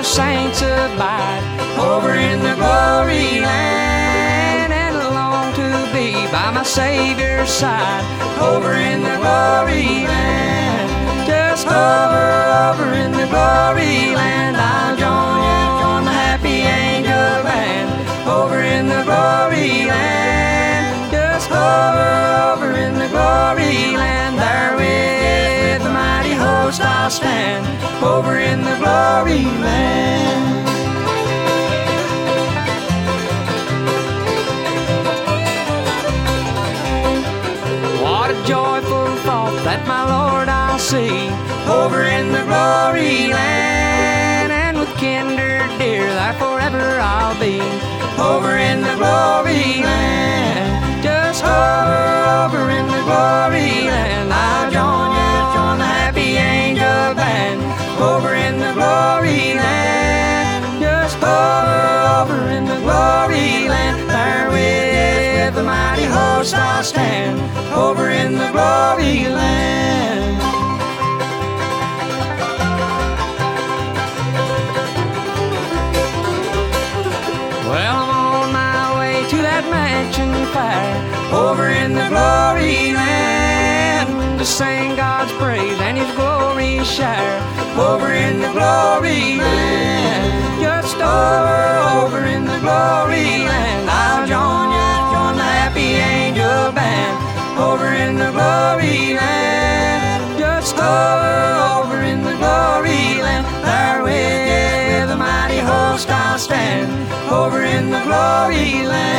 the saints abide over in the glory land. And long to be by my Savior's side over in the glory land. Just hover over in the glory land. I'll join you, join the happy angel band over in the glory land. Just hover over in the glory land. I'll stand, over in the glory land. What a joyful thought that my Lord I'll see over in the glory land, and with kinder dear that forever I'll be over in the glory mighty I'll stand over in the glory land. Well, I'm on my way to that mansion fair over in the glory land to sing God's praise and His glory share over in the glory land. Just over over in the glory land. Just hover over in the glory land. There with the mighty host I'll stand over in the glory land.